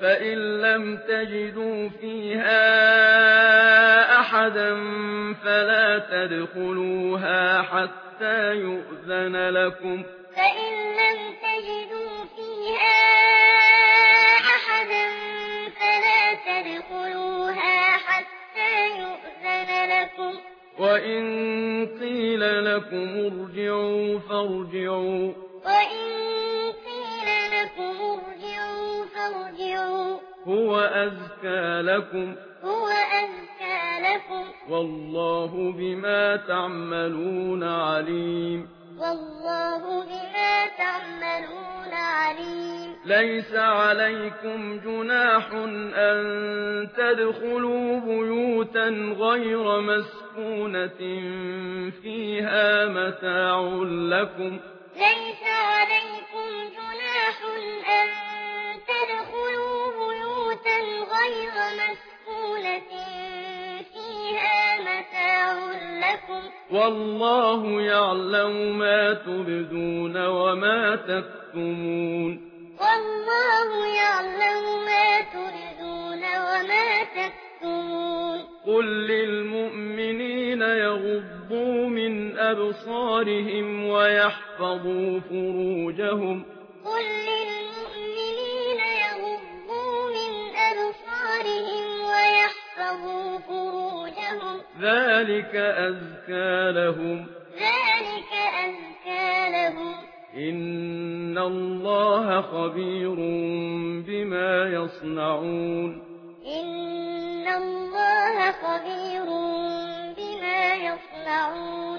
فإن لم تجدوا فيها أحدا فلا تدخلوها حتى يؤذن لكم فإن لم تجدوا فيها أحدا فلا تدخلوها حتى يؤذن لكم وإن قيل لكم ارجعوا فارجعوا وإن هو أزكى لكم هو أزكى لكم. والله بما تعملون عليم والله بما تعملون عليم. ليس عليكم جناح أن تدخلوا بيوتا غير مسكونة فيها متاع لكم ليس والله يعلم ما تبدون وما تكتمون. والله يعلم ما تبدون وما تكتمون. قل للمؤمنين يغضوا من أبصارهم ويحفظوا فروجهم. قل للمؤمنين يغضوا من أبصارهم ويحفظوا فروجهم. ذلك أزكى لهم ذلك أزكى لهم إن الله خبير بما يصنعون إن الله خبير بما يصنعون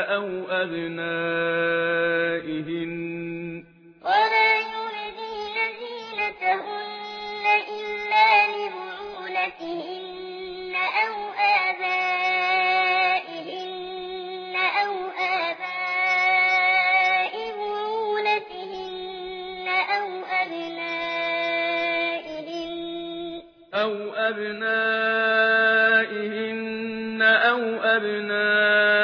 أو أبنائهن وما يبدين زينتهن إلا لبعولتهن أو آبائهن أو آباء بعولتهن أو أبنائهن أو أبنائهن أو أبنائهن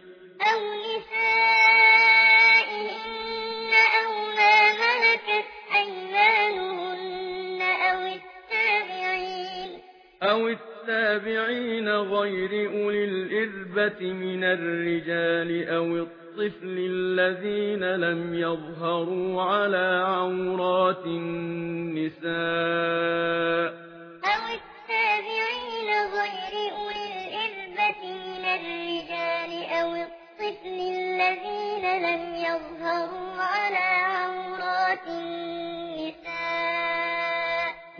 والتابعين غير أولي الإربة من الرجال أو الطفل الذين لم يظهروا على عورات النساء. من الرجال أو الطفل الذين لم يظهروا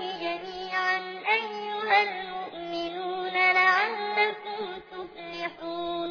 جميعا أيها